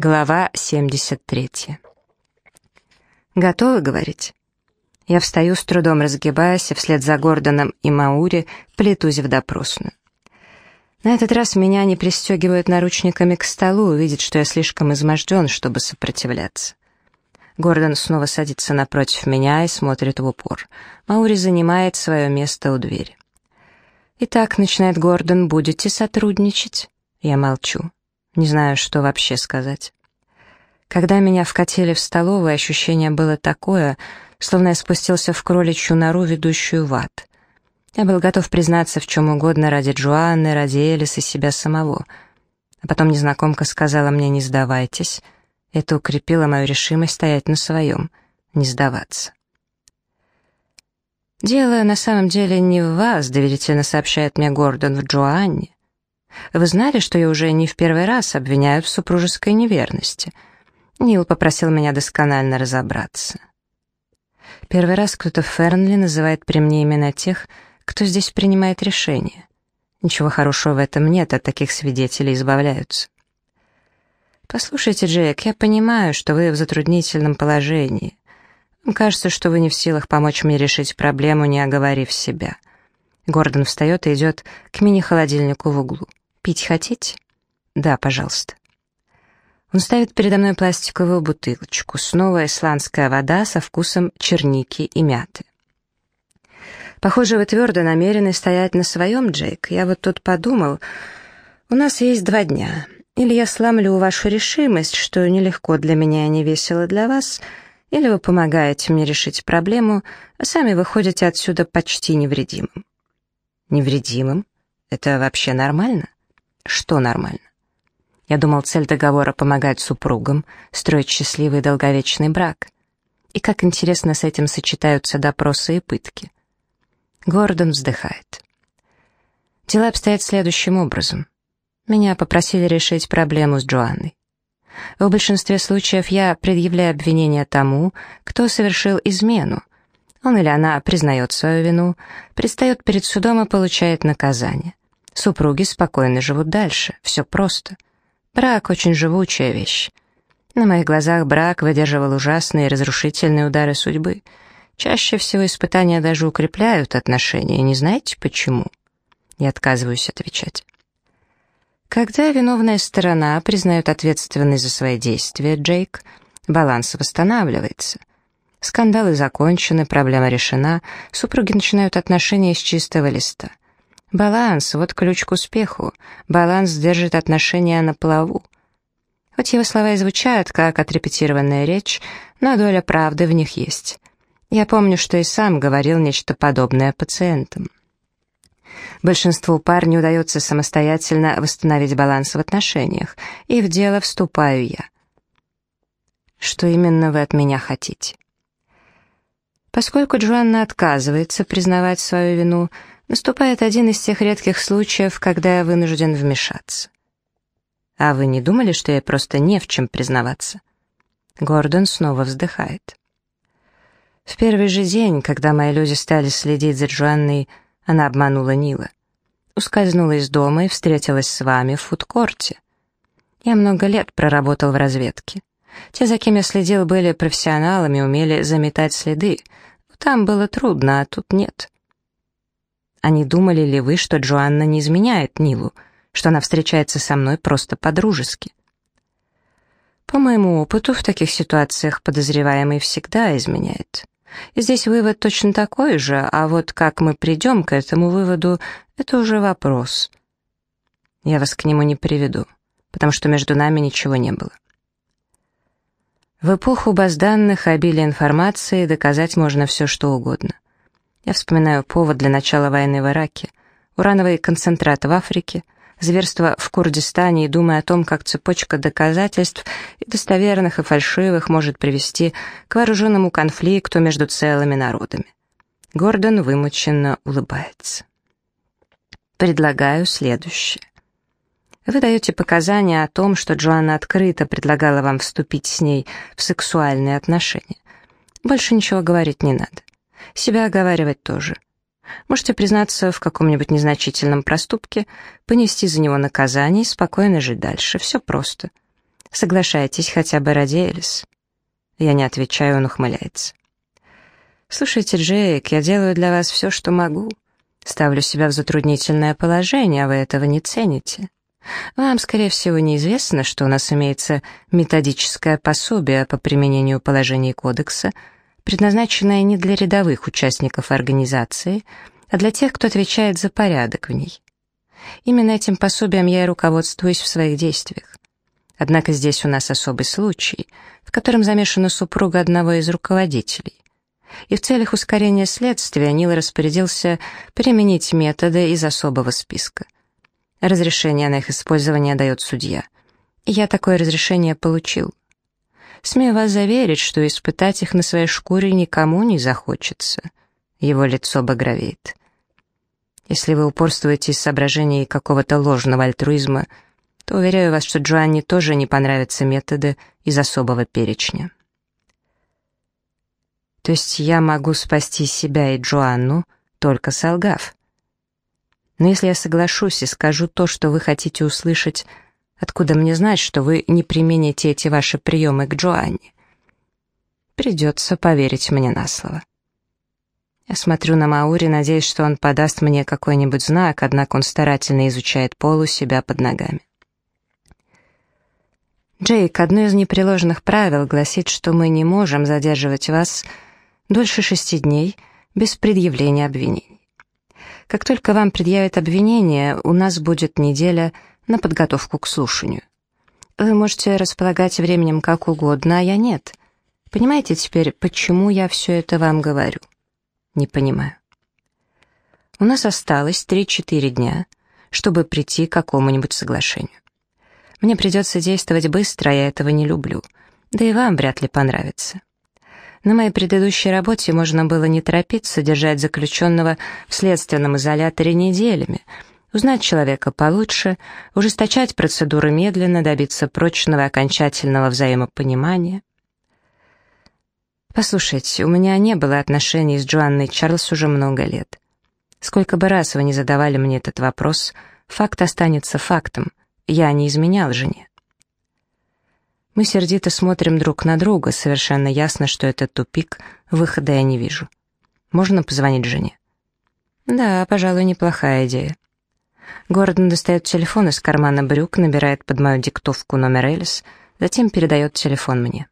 Глава 73. «Готовы говорить?» Я встаю, с трудом разгибаясь, и вслед за Гордоном и Маури плетусь в допросную. На этот раз меня не пристегивают наручниками к столу, видят, что я слишком изможден, чтобы сопротивляться. Гордон снова садится напротив меня и смотрит в упор. Маури занимает свое место у двери. «Итак», — начинает Гордон, — «будете сотрудничать?» Я молчу. Не знаю, что вообще сказать. Когда меня вкатили в столовую, ощущение было такое, словно я спустился в кроличью нору, ведущую в ад. Я был готов признаться в чем угодно ради Джоанны, ради Элис и себя самого. А потом незнакомка сказала мне «не сдавайтесь». Это укрепило мою решимость стоять на своем, не сдаваться. «Дело на самом деле не в вас», — доверительно сообщает мне Гордон, — «в Джоанне. Вы знали, что я уже не в первый раз обвиняю в супружеской неверности? Нил попросил меня досконально разобраться. Первый раз кто-то Фернли называет при мне имена тех, кто здесь принимает решения. Ничего хорошего в этом нет, от таких свидетелей избавляются. «Послушайте, Джек, я понимаю, что вы в затруднительном положении. Вам кажется, что вы не в силах помочь мне решить проблему, не оговорив себя». Гордон встает и идет к мини-холодильнику в углу. «Пить хотите?» «Да, пожалуйста». Он ставит передо мной пластиковую бутылочку. Снова исландская вода со вкусом черники и мяты. «Похоже, вы твердо намерены стоять на своем, Джейк. Я вот тут подумал, у нас есть два дня. Или я сломлю вашу решимость, что нелегко для меня и не весело для вас, или вы помогаете мне решить проблему, а сами выходите отсюда почти невредимым». «Невредимым? Это вообще нормально?» Что нормально? Я думал, цель договора — помогать супругам, строить счастливый долговечный брак. И как интересно с этим сочетаются допросы и пытки. Гордон вздыхает. Дела обстоят следующим образом. Меня попросили решить проблему с Джоанной. В большинстве случаев я предъявляю обвинение тому, кто совершил измену. Он или она признает свою вину, предстает перед судом и получает наказание. Супруги спокойно живут дальше, все просто. Брак — очень живучая вещь. На моих глазах брак выдерживал ужасные и разрушительные удары судьбы. Чаще всего испытания даже укрепляют отношения, не знаете почему? Я отказываюсь отвечать. Когда виновная сторона признает ответственность за свои действия, Джейк, баланс восстанавливается. Скандалы закончены, проблема решена, супруги начинают отношения с чистого листа. Баланс — вот ключ к успеху. Баланс держит отношения на плаву. Хоть его слова и звучат, как отрепетированная речь, но доля правды в них есть. Я помню, что и сам говорил нечто подобное пациентам. Большинству пар не удается самостоятельно восстановить баланс в отношениях, и в дело вступаю я. Что именно вы от меня хотите? Поскольку Джоанна отказывается признавать свою вину, наступает один из тех редких случаев, когда я вынужден вмешаться. А вы не думали, что я просто не в чем признаваться? Гордон снова вздыхает. В первый же день, когда мои люди стали следить за Джоанной, она обманула Нила. Ускользнула из дома и встретилась с вами в фудкорте. Я много лет проработал в разведке. Те, за кем я следил, были профессионалами, умели заметать следы. Там было трудно, а тут нет. А не думали ли вы, что Джоанна не изменяет Нилу, что она встречается со мной просто по-дружески? По моему опыту, в таких ситуациях подозреваемый всегда изменяет. И здесь вывод точно такой же, а вот как мы придем к этому выводу, это уже вопрос. Я вас к нему не приведу, потому что между нами ничего не было. В эпоху баз данных обилия информации доказать можно все, что угодно. Я вспоминаю повод для начала войны в Ираке, урановый концентрат в Африке, зверство в Курдистане и думаю о том, как цепочка доказательств и достоверных, и фальшивых может привести к вооруженному конфликту между целыми народами. Гордон вымученно улыбается. Предлагаю следующее. Вы даете показания о том, что Джоанна открыто предлагала вам вступить с ней в сексуальные отношения. Больше ничего говорить не надо. Себя оговаривать тоже. Можете признаться в каком-нибудь незначительном проступке, понести за него наказание и спокойно жить дальше. Все просто. Соглашайтесь хотя бы ради Элис». Я не отвечаю, он ухмыляется. «Слушайте, Джейк, я делаю для вас все, что могу. Ставлю себя в затруднительное положение, а вы этого не цените. Вам, скорее всего, неизвестно, что у нас имеется методическое пособие по применению положений кодекса, предназначенное не для рядовых участников организации, а для тех, кто отвечает за порядок в ней. Именно этим пособием я и руководствуюсь в своих действиях. Однако здесь у нас особый случай, в котором замешана супруга одного из руководителей. И в целях ускорения следствия Нил распорядился применить методы из особого списка — Разрешение на их использование дает судья. Я такое разрешение получил. Смею вас заверить, что испытать их на своей шкуре никому не захочется. Его лицо багровеет. Если вы упорствуете из соображений какого-то ложного альтруизма, то уверяю вас, что Джоанне тоже не понравятся методы из особого перечня. То есть я могу спасти себя и Джоанну, только солгав. Но если я соглашусь и скажу то, что вы хотите услышать, откуда мне знать, что вы не примените эти ваши приемы к Джоанне? Придется поверить мне на слово. Я смотрю на Маури, надеясь, что он подаст мне какой-нибудь знак, однако он старательно изучает пол у себя под ногами. Джейк, одно из непреложных правил гласит, что мы не можем задерживать вас дольше шести дней без предъявления обвинений. Как только вам предъявят обвинение, у нас будет неделя на подготовку к слушанию. Вы можете располагать временем как угодно, а я нет. Понимаете теперь, почему я все это вам говорю? Не понимаю. У нас осталось 3-4 дня, чтобы прийти к какому-нибудь соглашению. Мне придется действовать быстро, а я этого не люблю. Да и вам вряд ли понравится. На моей предыдущей работе можно было не торопиться держать заключенного в следственном изоляторе неделями, узнать человека получше, ужесточать процедуры медленно, добиться прочного окончательного взаимопонимания. Послушайте, у меня не было отношений с Джоанной Чарльз уже много лет. Сколько бы раз вы не задавали мне этот вопрос, факт останется фактом. Я не изменял жене. Мы сердито смотрим друг на друга, совершенно ясно, что это тупик, выхода я не вижу. Можно позвонить жене? Да, пожалуй, неплохая идея. Гордон достает телефон из кармана брюк, набирает под мою диктовку номер Элис, затем передает телефон мне.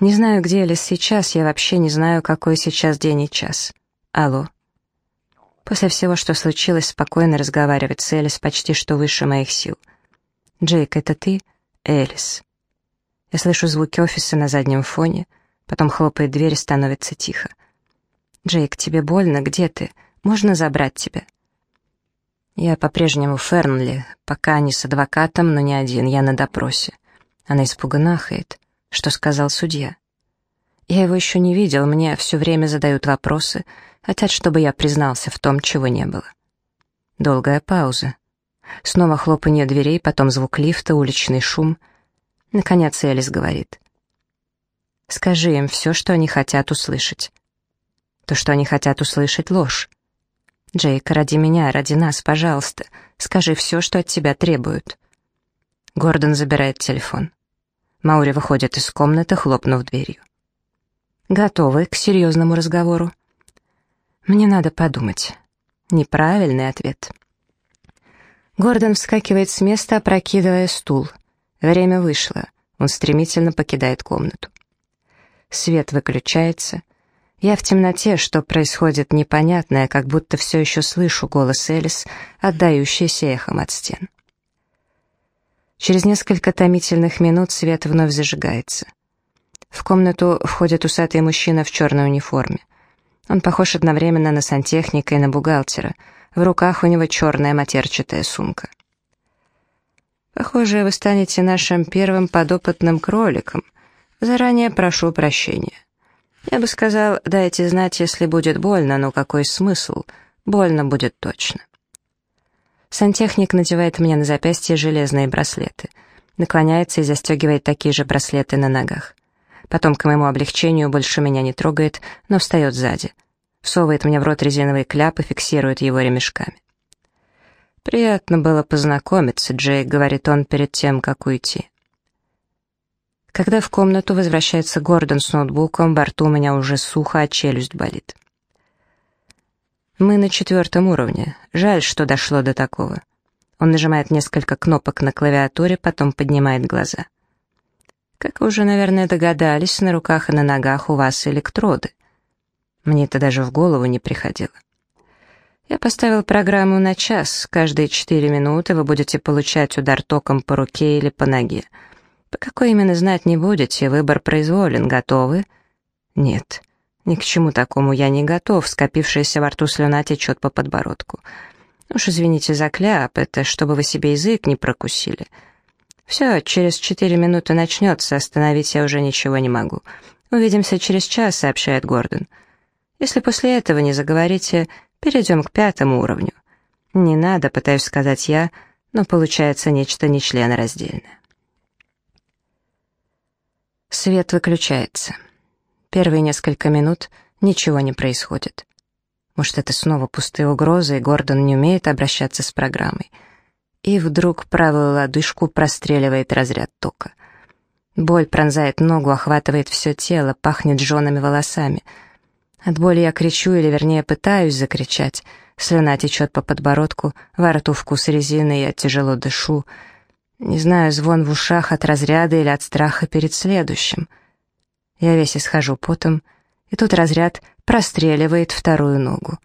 Не знаю, где Элис сейчас, я вообще не знаю, какой сейчас день и час. Алло. После всего, что случилось, спокойно разговаривать с Элис почти что выше моих сил. «Джейк, это ты?» Элис. Я слышу звуки офиса на заднем фоне, потом хлопает дверь и становится тихо. «Джейк, тебе больно? Где ты? Можно забрать тебя?» Я по-прежнему Фернли, пока не с адвокатом, но не один, я на допросе. Она испуганно ахает. Что сказал судья? Я его еще не видел, мне все время задают вопросы, хотят, чтобы я признался в том, чего не было. Долгая пауза. Снова хлопанье дверей, потом звук лифта, уличный шум. Наконец Элис говорит. «Скажи им все, что они хотят услышать». То, что они хотят услышать, ложь. «Джейк, ради меня, ради нас, пожалуйста, скажи все, что от тебя требуют». Гордон забирает телефон. Маури выходит из комнаты, хлопнув дверью. «Готовы к серьезному разговору?» «Мне надо подумать». Неправильный ответ. Гордон вскакивает с места, опрокидывая стул. Время вышло. Он стремительно покидает комнату. Свет выключается. Я в темноте, что происходит непонятное, как будто все еще слышу голос Элис, отдающийся эхом от стен. Через несколько томительных минут свет вновь зажигается. В комнату входит усатый мужчина в черной униформе. Он похож одновременно на сантехника и на бухгалтера — в руках у него черная матерчатая сумка. «Похоже, вы станете нашим первым подопытным кроликом. Заранее прошу прощения. Я бы сказал, дайте знать, если будет больно, но какой смысл? Больно будет точно». Сантехник надевает мне на запястье железные браслеты, наклоняется и застегивает такие же браслеты на ногах. Потом, к моему облегчению, больше меня не трогает, но встает сзади всовывает мне в рот резиновый кляп и фиксирует его ремешками. «Приятно было познакомиться, Джейк», — говорит он перед тем, как уйти. Когда в комнату возвращается Гордон с ноутбуком, во рту у меня уже сухо, а челюсть болит. Мы на четвертом уровне. Жаль, что дошло до такого. Он нажимает несколько кнопок на клавиатуре, потом поднимает глаза. Как вы уже, наверное, догадались, на руках и на ногах у вас электроды. Мне это даже в голову не приходило. Я поставил программу на час. Каждые четыре минуты вы будете получать удар током по руке или по ноге. По какой именно знать не будете, выбор произволен. Готовы? Нет. Ни к чему такому я не готов. Скопившаяся во рту слюна течет по подбородку. Уж извините за кляп, это чтобы вы себе язык не прокусили. «Все, через четыре минуты начнется, остановить я уже ничего не могу. Увидимся через час», — сообщает Гордон. «Если после этого не заговорите, перейдем к пятому уровню». «Не надо», — пытаюсь сказать я, но получается нечто нечленораздельное. Свет выключается. Первые несколько минут ничего не происходит. Может, это снова пустые угрозы, и Гордон не умеет обращаться с программой — и вдруг правую лодыжку простреливает разряд тока. Боль пронзает ногу, охватывает все тело, пахнет жжеными волосами. От боли я кричу, или вернее пытаюсь закричать. Слюна течет по подбородку, во рту вкус резины, я тяжело дышу. Не знаю, звон в ушах от разряда или от страха перед следующим. Я весь исхожу потом, и тут разряд простреливает вторую ногу.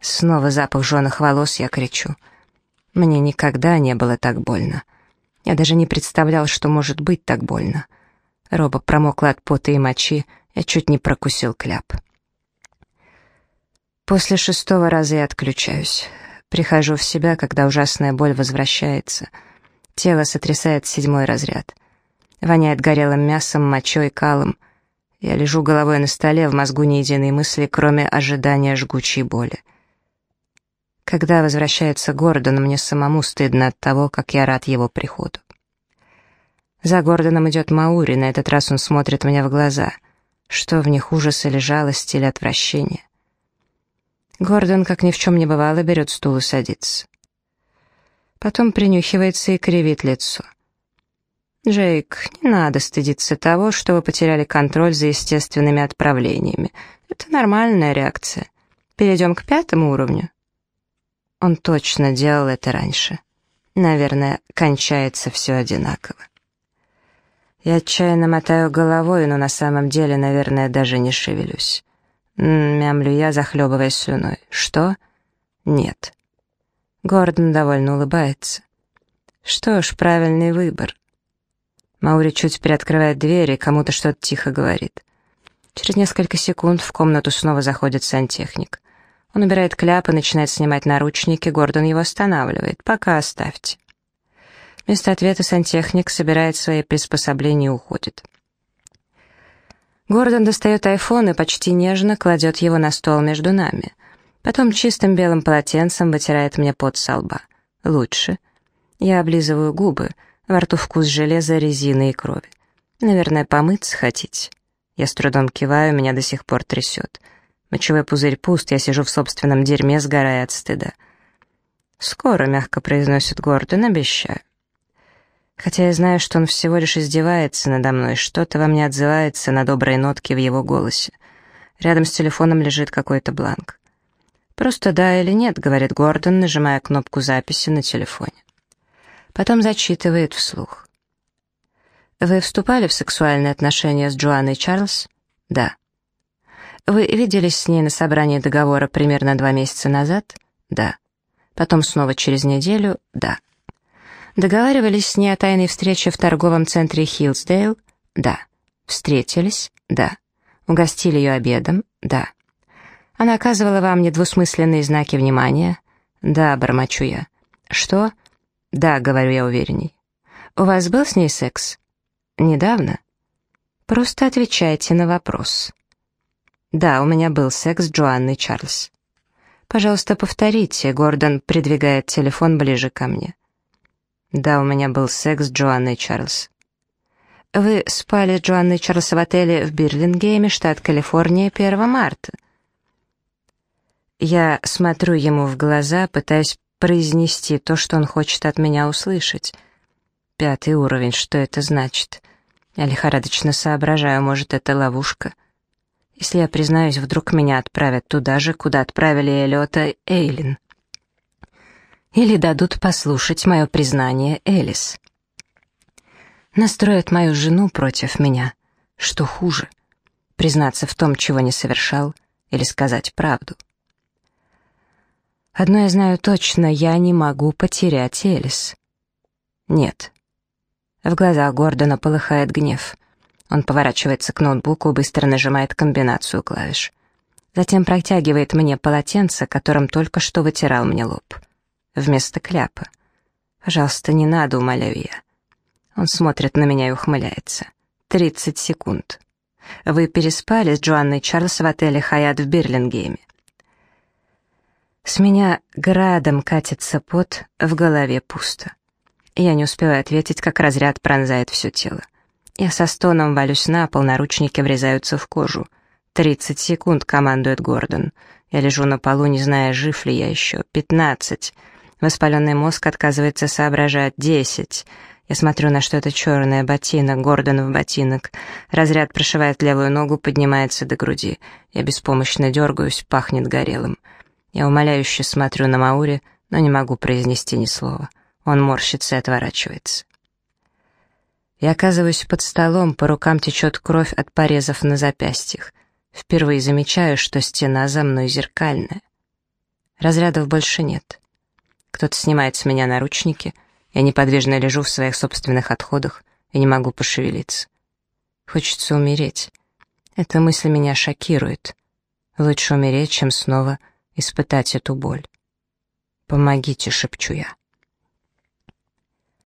Снова запах жженых волос, я кричу — мне никогда не было так больно. Я даже не представлял, что может быть так больно. Роба промокла от пота и мочи, я чуть не прокусил кляп. После шестого раза я отключаюсь. Прихожу в себя, когда ужасная боль возвращается. Тело сотрясает седьмой разряд. Воняет горелым мясом, мочой, калом. Я лежу головой на столе, в мозгу ни единой мысли, кроме ожидания жгучей боли. Когда возвращается Гордон, мне самому стыдно от того, как я рад его приходу. За Гордоном идет Маури, на этот раз он смотрит мне в глаза. Что в них, ужас или жалость, или отвращение? Гордон, как ни в чем не бывало, берет стул и садится. Потом принюхивается и кривит лицо. «Джейк, не надо стыдиться того, что вы потеряли контроль за естественными отправлениями. Это нормальная реакция. Перейдем к пятому уровню». Он точно делал это раньше. Наверное, кончается все одинаково. Я отчаянно мотаю головой, но на самом деле, наверное, даже не шевелюсь. Мямлю я, захлебываясь слюной. Что? Нет. Гордон довольно улыбается. Что ж, правильный выбор. Маури чуть приоткрывает дверь и кому-то что-то тихо говорит. Через несколько секунд в комнату снова заходит сантехник. Он убирает кляп и начинает снимать наручники, Гордон его останавливает. «Пока оставьте». Вместо ответа сантехник собирает свои приспособления и уходит. Гордон достает айфон и почти нежно кладет его на стол между нами. Потом чистым белым полотенцем вытирает мне пот со лба. Лучше. Я облизываю губы, во рту вкус железа, резины и крови. Наверное, помыться хотите? Я с трудом киваю, меня до сих пор трясет. Мочевой пузырь пуст, я сижу в собственном дерьме, сгорая от стыда. «Скоро», — мягко произносит Гордон, — «обещаю». Хотя я знаю, что он всего лишь издевается надо мной, что-то во мне отзывается на добрые нотки в его голосе. Рядом с телефоном лежит какой-то бланк. «Просто да или нет», — говорит Гордон, нажимая кнопку записи на телефоне. Потом зачитывает вслух. «Вы вступали в сексуальные отношения с Джоанной Чарльз?» «Да». Вы виделись с ней на собрании договора примерно два месяца назад? Да. Потом снова через неделю? Да. Договаривались с ней о тайной встрече в торговом центре Хиллсдейл? Да. Встретились? Да. Угостили ее обедом? Да. Она оказывала вам недвусмысленные знаки внимания? Да, бормочу я. Что? Да, говорю я уверенней. У вас был с ней секс? Недавно? Просто отвечайте на вопрос. «Да, у меня был секс с Джоанной Чарльз». «Пожалуйста, повторите», — Гордон придвигает телефон ближе ко мне. «Да, у меня был секс с Джоанной Чарльз». «Вы спали с Джоанной Чарльз в отеле в Бирлингейме, штат Калифорния, 1 марта». Я смотрю ему в глаза, пытаясь произнести то, что он хочет от меня услышать. Пятый уровень, что это значит? Я лихорадочно соображаю, может, это ловушка. Если я признаюсь, вдруг меня отправят туда же, куда отправили Эллиота Эйлин. Или дадут послушать мое признание Элис. Настроят мою жену против меня. Что хуже? Признаться в том, чего не совершал, или сказать правду? Одно я знаю точно, я не могу потерять Элис. Нет. В глазах Гордона полыхает гнев. Он поворачивается к ноутбуку, быстро нажимает комбинацию клавиш. Затем протягивает мне полотенце, которым только что вытирал мне лоб. Вместо кляпа. «Пожалуйста, не надо», — умоляю я. Он смотрит на меня и ухмыляется. «Тридцать секунд. Вы переспали с Джоанной Чарльз в отеле «Хаят» в Берлингейме. С меня градом катится пот, в голове пусто. Я не успеваю ответить, как разряд пронзает все тело. Я со стоном валюсь на пол, наручники врезаются в кожу. «Тридцать секунд», — командует Гордон. Я лежу на полу, не зная, жив ли я еще. «Пятнадцать». Воспаленный мозг отказывается соображать. «Десять». Я смотрю на что-то черное, ботинок, Гордон в ботинок. Разряд прошивает левую ногу, поднимается до груди. Я беспомощно дергаюсь, пахнет горелым. Я умоляюще смотрю на Маури, но не могу произнести ни слова. Он морщится и отворачивается. Я оказываюсь под столом, по рукам течет кровь от порезов на запястьях. Впервые замечаю, что стена за мной зеркальная. Разрядов больше нет. Кто-то снимает с меня наручники, я неподвижно лежу в своих собственных отходах и не могу пошевелиться. Хочется умереть. Эта мысль меня шокирует. Лучше умереть, чем снова испытать эту боль. «Помогите», — шепчу я.